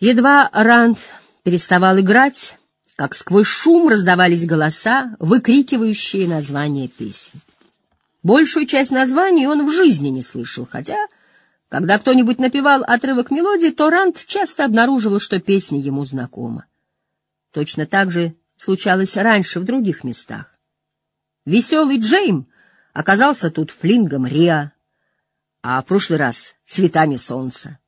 Едва Ранд переставал играть, как сквозь шум раздавались голоса, выкрикивающие названия песен. Большую часть названий он в жизни не слышал, хотя, когда кто-нибудь напевал отрывок мелодии, то Ранд часто обнаруживал, что песня ему знакома. Точно так же случалось раньше в других местах. Веселый Джейм оказался тут флингом Риа, а в прошлый раз — цветами солнца.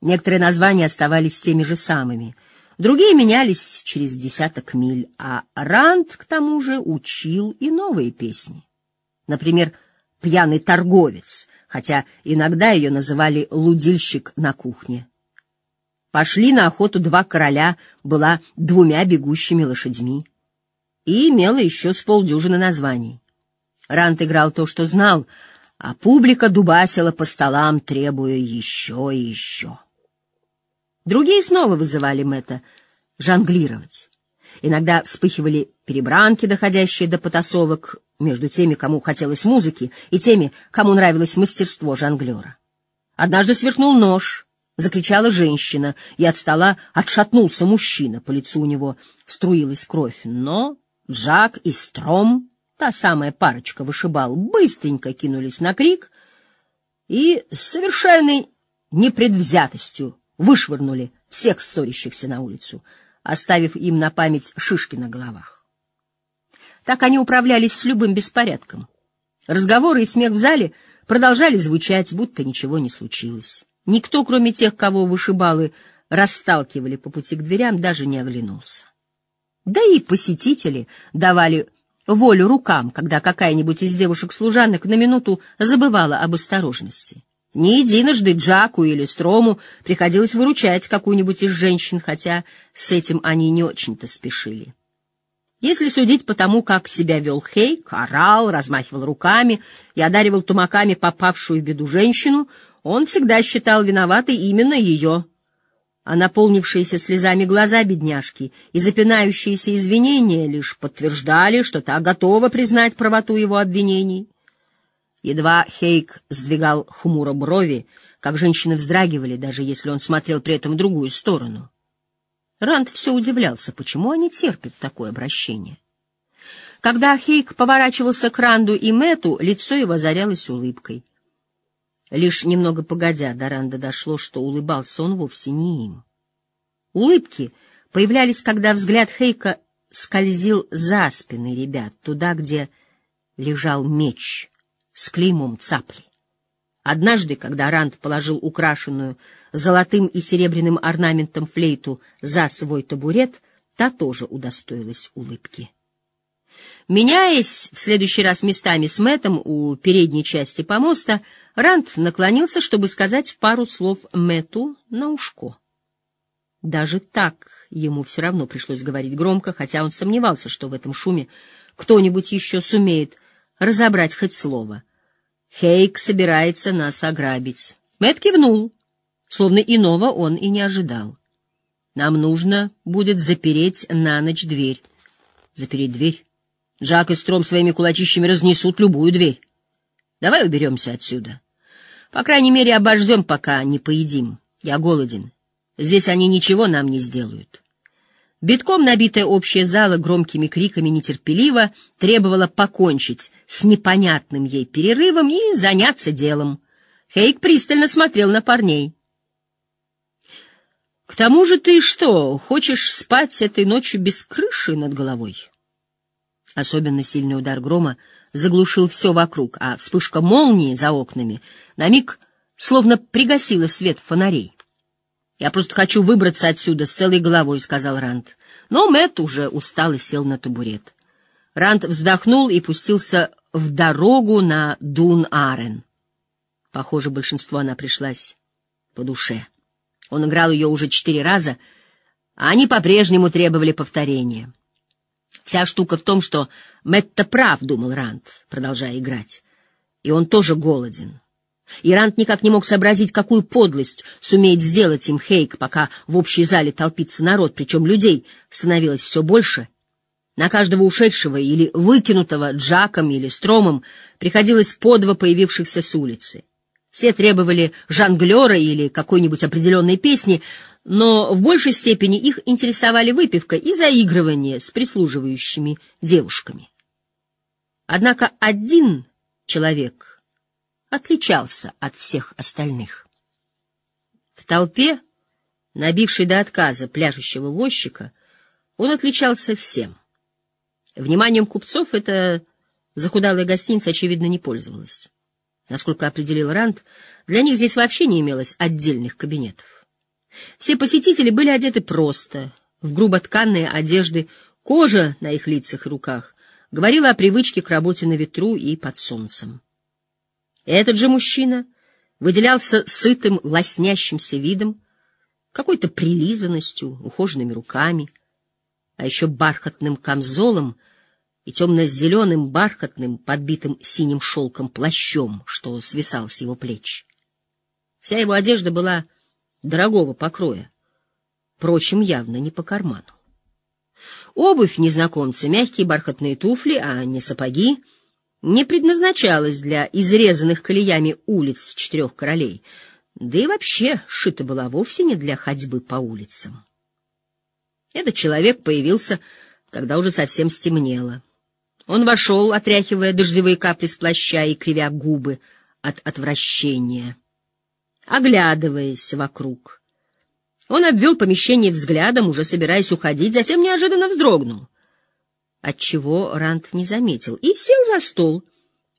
Некоторые названия оставались теми же самыми, другие менялись через десяток миль, а Ранд, к тому же, учил и новые песни. Например, «Пьяный торговец», хотя иногда ее называли «лудильщик на кухне». «Пошли на охоту два короля» была двумя бегущими лошадьми и имела еще с полдюжины названий. Рант играл то, что знал, а публика дубасила по столам, требуя еще и еще. Другие снова вызывали Мэтта жонглировать. Иногда вспыхивали перебранки, доходящие до потасовок между теми, кому хотелось музыки, и теми, кому нравилось мастерство жонглера. Однажды сверкнул нож, закричала женщина, и от стола отшатнулся мужчина, по лицу у него струилась кровь, но Джак и Стром, та самая парочка вышибал, быстренько кинулись на крик и с совершенной непредвзятостью вышвырнули всех ссорящихся на улицу, оставив им на память шишки на головах. Так они управлялись с любым беспорядком. Разговоры и смех в зале продолжали звучать, будто ничего не случилось. Никто, кроме тех, кого вышибалы расталкивали по пути к дверям, даже не оглянулся. Да и посетители давали волю рукам, когда какая-нибудь из девушек-служанок на минуту забывала об осторожности. Не единожды Джаку или Строму приходилось выручать какую-нибудь из женщин, хотя с этим они не очень-то спешили. Если судить по тому, как себя вел Хейк, орал, размахивал руками и одаривал тумаками попавшую в беду женщину, он всегда считал виноватой именно ее. А наполнившиеся слезами глаза бедняжки и запинающиеся извинения лишь подтверждали, что та готова признать правоту его обвинений. Едва Хейк сдвигал хмуро брови, как женщины вздрагивали, даже если он смотрел при этом в другую сторону. Ранд все удивлялся, почему они терпят такое обращение. Когда Хейк поворачивался к Ранду и Мэту, лицо его озарялось улыбкой. Лишь немного погодя до Ранда дошло, что улыбался он вовсе не им. Улыбки появлялись, когда взгляд Хейка скользил за спины ребят, туда, где лежал меч с клеймом цапли. Однажды, когда Ранд положил украшенную золотым и серебряным орнаментом флейту за свой табурет, та тоже удостоилась улыбки. Меняясь в следующий раз местами с Мэтом у передней части помоста, Ранд наклонился, чтобы сказать пару слов Мэту на ушко. Даже так ему все равно пришлось говорить громко, хотя он сомневался, что в этом шуме кто-нибудь еще сумеет разобрать хоть слово — Хейк собирается нас ограбить. Мэт кивнул, словно иного он и не ожидал. Нам нужно будет запереть на ночь дверь. Запереть дверь? Джак и Стром своими кулачищами разнесут любую дверь. Давай уберемся отсюда. По крайней мере, обождем, пока не поедим. Я голоден. Здесь они ничего нам не сделают. Битком набитая общая зала громкими криками нетерпеливо требовала покончить с непонятным ей перерывом и заняться делом. Хейк пристально смотрел на парней. — К тому же ты что, хочешь спать этой ночью без крыши над головой? Особенно сильный удар грома заглушил все вокруг, а вспышка молнии за окнами на миг словно пригасила свет фонарей. «Я просто хочу выбраться отсюда с целой головой», — сказал Ранд. Но Мэт уже устал и сел на табурет. Ранд вздохнул и пустился в дорогу на Дун-Арен. Похоже, большинство она пришлась по душе. Он играл ее уже четыре раза, а они по-прежнему требовали повторения. Вся штука в том, что Мэтт-то прав, — думал Ранд, продолжая играть, — и он тоже голоден. Ирант никак не мог сообразить, какую подлость сумеет сделать им Хейк, пока в общей зале толпится народ, причем людей становилось все больше. На каждого ушедшего или выкинутого Джаком или Стромом приходилось по два появившихся с улицы. Все требовали жонглера или какой-нибудь определенной песни, но в большей степени их интересовали выпивка и заигрывание с прислуживающими девушками. Однако один человек отличался от всех остальных. В толпе, набившей до отказа пляжущего возчика, он отличался всем. Вниманием купцов эта захудалая гостиница, очевидно, не пользовалась. Насколько определил Ранд, для них здесь вообще не имелось отдельных кабинетов. Все посетители были одеты просто, в груботканные одежды, кожа на их лицах и руках говорила о привычке к работе на ветру и под солнцем. Этот же мужчина выделялся сытым, лоснящимся видом, какой-то прилизанностью, ухоженными руками, а еще бархатным камзолом и темно-зеленым бархатным, подбитым синим шелком плащом, что свисал с его плеч. Вся его одежда была дорогого покроя, впрочем, явно не по карману. Обувь незнакомца, мягкие бархатные туфли, а не сапоги, не предназначалась для изрезанных колеями улиц четырех королей, да и вообще шита была вовсе не для ходьбы по улицам. Этот человек появился, когда уже совсем стемнело. Он вошел, отряхивая дождевые капли с плаща и кривя губы от отвращения, оглядываясь вокруг. Он обвел помещение взглядом, уже собираясь уходить, затем неожиданно вздрогнул, отчего Рант не заметил, и сел за стол,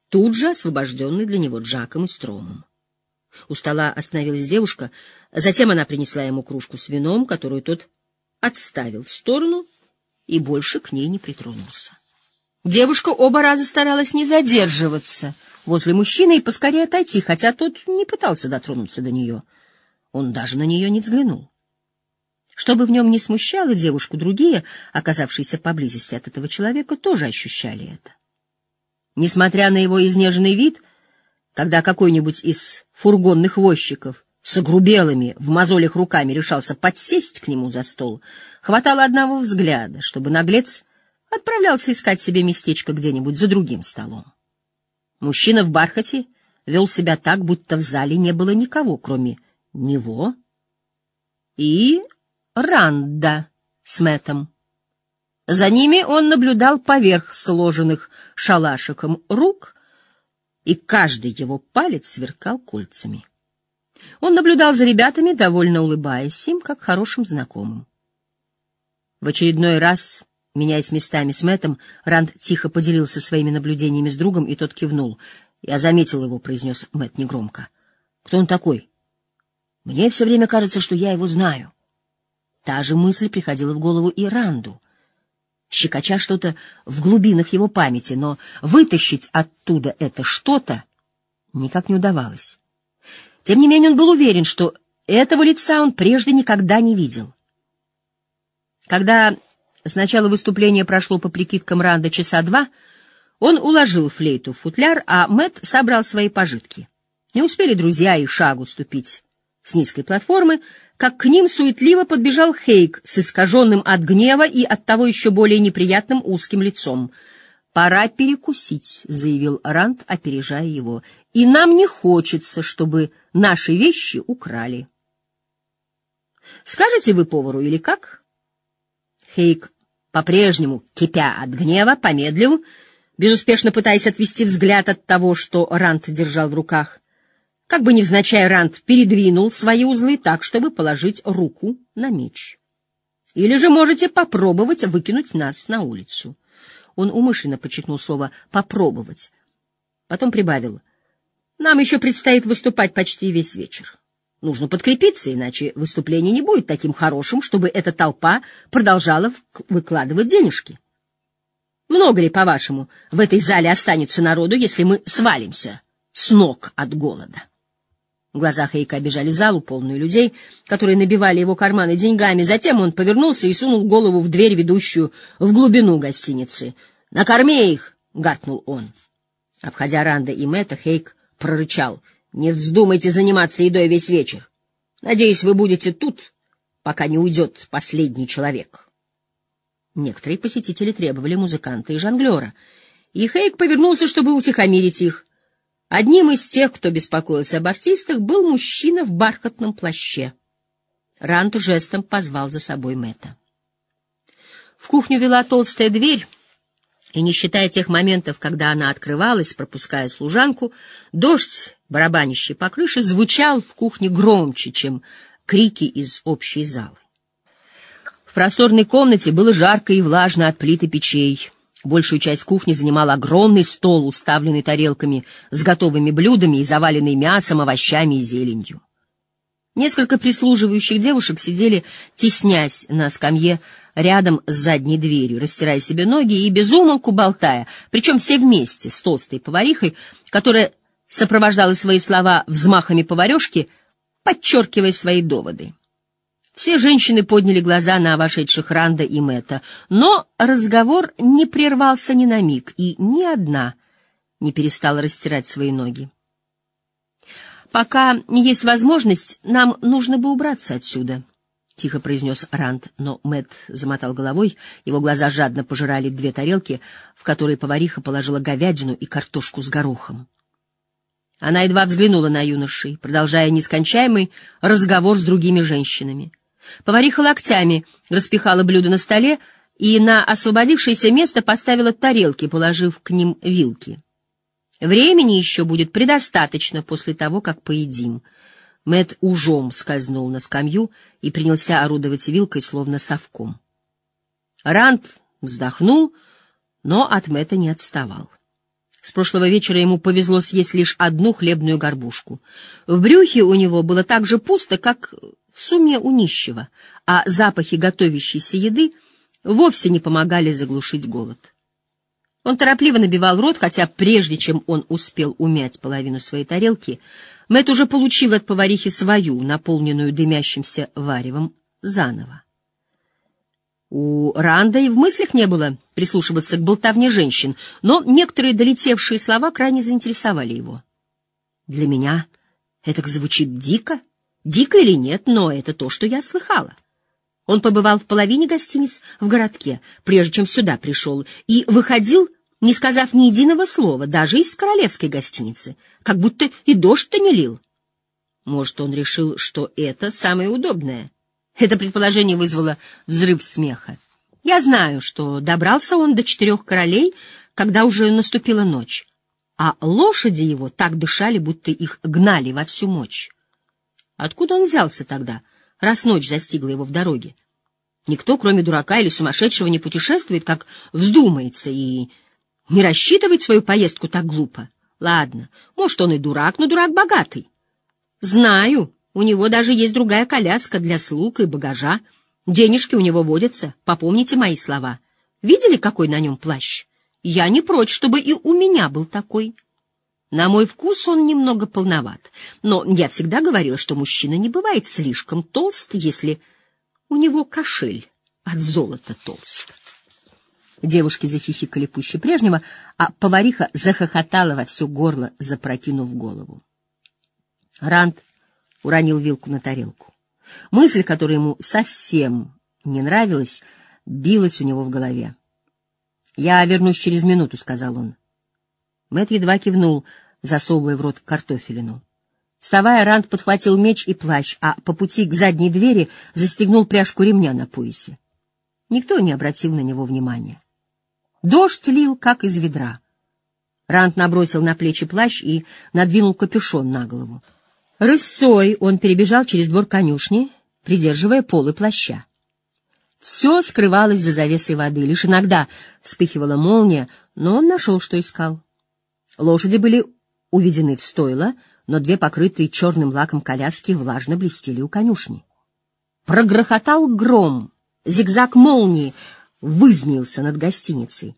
тут же освобожденный для него Джаком и Стромом. У стола остановилась девушка, затем она принесла ему кружку с вином, которую тот отставил в сторону и больше к ней не притронулся. Девушка оба раза старалась не задерживаться возле мужчины и поскорее отойти, хотя тот не пытался дотронуться до нее. Он даже на нее не взглянул. Чтобы в нем не смущало девушку, другие, оказавшиеся поблизости от этого человека, тоже ощущали это. Несмотря на его изнеженный вид, когда какой-нибудь из фургонных возчиков с огрубелыми в мозолях руками решался подсесть к нему за стол, хватало одного взгляда, чтобы наглец отправлялся искать себе местечко где-нибудь за другим столом. Мужчина в бархате вел себя так, будто в зале не было никого, кроме него и Ранда с Мэттом. За ними он наблюдал поверх сложенных шалашиком рук, и каждый его палец сверкал кольцами. Он наблюдал за ребятами, довольно улыбаясь им, как хорошим знакомым. В очередной раз Меняясь местами с Мэттом, Ранд тихо поделился своими наблюдениями с другом, и тот кивнул. «Я заметил его», — произнес Мэтт негромко. «Кто он такой?» «Мне все время кажется, что я его знаю». Та же мысль приходила в голову и Ранду, щекоча что-то в глубинах его памяти, но вытащить оттуда это что-то никак не удавалось. Тем не менее он был уверен, что этого лица он прежде никогда не видел. Когда Сначала выступление прошло по прикидкам Ранда часа два. Он уложил флейту в футляр, а Мэт собрал свои пожитки. Не успели друзья и шагу ступить с низкой платформы, как к ним суетливо подбежал Хейк с искаженным от гнева и от того еще более неприятным узким лицом. «Пора перекусить», — заявил Ранд, опережая его, — «и нам не хочется, чтобы наши вещи украли». «Скажете вы повару или как?» Хейк, по-прежнему кипя от гнева, помедлил, безуспешно пытаясь отвести взгляд от того, что Рант держал в руках. Как бы невзначай Рант передвинул свои узлы так, чтобы положить руку на меч. Или же можете попробовать выкинуть нас на улицу. Он умышленно подчеркнул слово «попробовать». Потом прибавил. Нам еще предстоит выступать почти весь вечер. Нужно подкрепиться, иначе выступление не будет таким хорошим, чтобы эта толпа продолжала выкладывать денежки. Много ли, по-вашему, в этой зале останется народу, если мы свалимся с ног от голода? Глаза Хейка обижали залу, полную людей, которые набивали его карманы деньгами. Затем он повернулся и сунул голову в дверь, ведущую в глубину гостиницы. «Накорми их!» — гаркнул он. Обходя Ранда и Мэтта, Хейк прорычал — не вздумайте заниматься едой весь вечер. Надеюсь, вы будете тут, пока не уйдет последний человек. Некоторые посетители требовали музыканта и жонглера, и Хейк повернулся, чтобы утихомирить их. Одним из тех, кто беспокоился об артистах, был мужчина в бархатном плаще. Рант жестом позвал за собой Мэтта. В кухню вела толстая дверь, и, не считая тех моментов, когда она открывалась, пропуская служанку, дождь, барабанящий по крыше, звучал в кухне громче, чем крики из общей залы. В просторной комнате было жарко и влажно от плиты печей. Большую часть кухни занимал огромный стол, уставленный тарелками с готовыми блюдами и заваленный мясом, овощами и зеленью. Несколько прислуживающих девушек сидели, теснясь на скамье рядом с задней дверью, растирая себе ноги и безумолку болтая, причем все вместе с толстой поварихой, которая сопровождала свои слова взмахами поварешки, подчеркивая свои доводы. Все женщины подняли глаза на вошедших Ранда и Мэтта, но разговор не прервался ни на миг, и ни одна не перестала растирать свои ноги. «Пока есть возможность, нам нужно бы убраться отсюда», — тихо произнес Ранд, но Мэтт замотал головой, его глаза жадно пожирали две тарелки, в которые повариха положила говядину и картошку с горохом. Она едва взглянула на юношей, продолжая нескончаемый разговор с другими женщинами. Повариха локтями распихала блюдо на столе и на освободившееся место поставила тарелки, положив к ним вилки. Времени еще будет предостаточно после того, как поедим. Мэт ужом скользнул на скамью и принялся орудовать вилкой, словно совком. Ранд вздохнул, но от Мэтта не отставал. С прошлого вечера ему повезло съесть лишь одну хлебную горбушку. В брюхе у него было так же пусто, как в суме у нищего, а запахи готовящейся еды вовсе не помогали заглушить голод. Он торопливо набивал рот, хотя прежде чем он успел умять половину своей тарелки, Мэт уже получил от поварихи свою, наполненную дымящимся варевом, заново. У Ранда и в мыслях не было прислушиваться к болтовне женщин, но некоторые долетевшие слова крайне заинтересовали его. «Для меня это звучит дико», Дико или нет, но это то, что я слыхала. Он побывал в половине гостиниц в городке, прежде чем сюда пришел, и выходил, не сказав ни единого слова, даже из королевской гостиницы, как будто и дождь-то не лил. Может, он решил, что это самое удобное. Это предположение вызвало взрыв смеха. Я знаю, что добрался он до четырех королей, когда уже наступила ночь, а лошади его так дышали, будто их гнали во всю мощь. Откуда он взялся тогда, раз ночь застигла его в дороге? Никто, кроме дурака или сумасшедшего, не путешествует, как вздумается, и не рассчитывает свою поездку так глупо. Ладно, может, он и дурак, но дурак богатый. Знаю, у него даже есть другая коляска для слуг и багажа. Денежки у него водятся, попомните мои слова. Видели, какой на нем плащ? Я не прочь, чтобы и у меня был такой. На мой вкус он немного полноват, но я всегда говорила, что мужчина не бывает слишком толст, если у него кошель от золота толст. Девушки захихикали пуще прежнего, а повариха захохотала во все горло, запрокинув голову. Ранд уронил вилку на тарелку. Мысль, которая ему совсем не нравилась, билась у него в голове. «Я вернусь через минуту», — сказал он. Мэт едва кивнул, засовывая в рот картофелину. Вставая, Ранд подхватил меч и плащ, а по пути к задней двери застегнул пряжку ремня на поясе. Никто не обратил на него внимания. Дождь лил, как из ведра. Ранд набросил на плечи плащ и надвинул капюшон на голову. Рысцой он перебежал через двор конюшни, придерживая полы плаща. Все скрывалось за завесой воды, лишь иногда вспыхивала молния, но он нашел, что искал. Лошади были уведены в стойло, но две покрытые черным лаком коляски влажно блестели у конюшни. Прогрохотал гром, зигзаг молнии вызмился над гостиницей.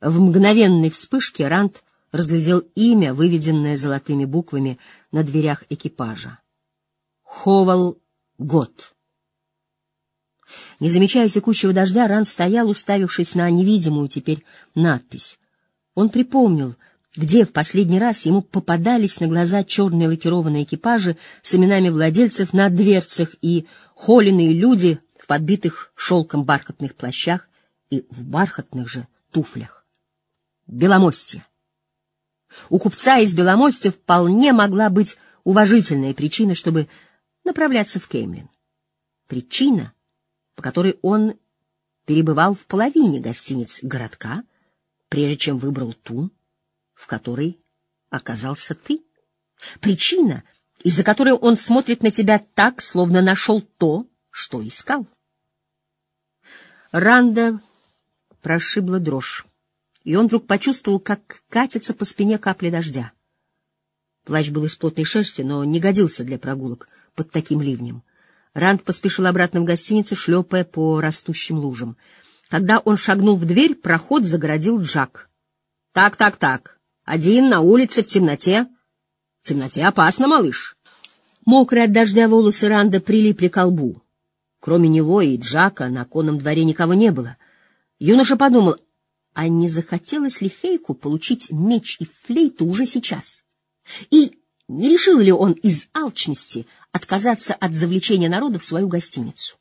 В мгновенной вспышке Рант разглядел имя, выведенное золотыми буквами на дверях экипажа. Ховал Гот. Не замечая секущего дождя, Рант стоял, уставившись на невидимую теперь надпись. Он припомнил — где в последний раз ему попадались на глаза черные лакированные экипажи с именами владельцев на дверцах и холеные люди в подбитых шелком бархатных плащах и в бархатных же туфлях. Беломостье. У купца из Беломостя вполне могла быть уважительная причина, чтобы направляться в Кеймлин. Причина, по которой он перебывал в половине гостиниц городка, прежде чем выбрал ту, в которой оказался ты. Причина, из-за которой он смотрит на тебя так, словно нашел то, что искал. Ранда прошибла дрожь, и он вдруг почувствовал, как катится по спине капли дождя. Плащ был из плотной шерсти, но не годился для прогулок под таким ливнем. Ранд поспешил обратно в гостиницу, шлепая по растущим лужам. Когда он шагнул в дверь, проход загородил Джак. «Так, так, так. Один на улице в темноте. В темноте опасно, малыш». Мокрые от дождя волосы Ранда прилипли к лбу. Кроме него и Джака на конном дворе никого не было. Юноша подумал, а не захотелось ли Хейку получить меч и флейту уже сейчас? И не решил ли он из алчности отказаться от завлечения народа в свою гостиницу?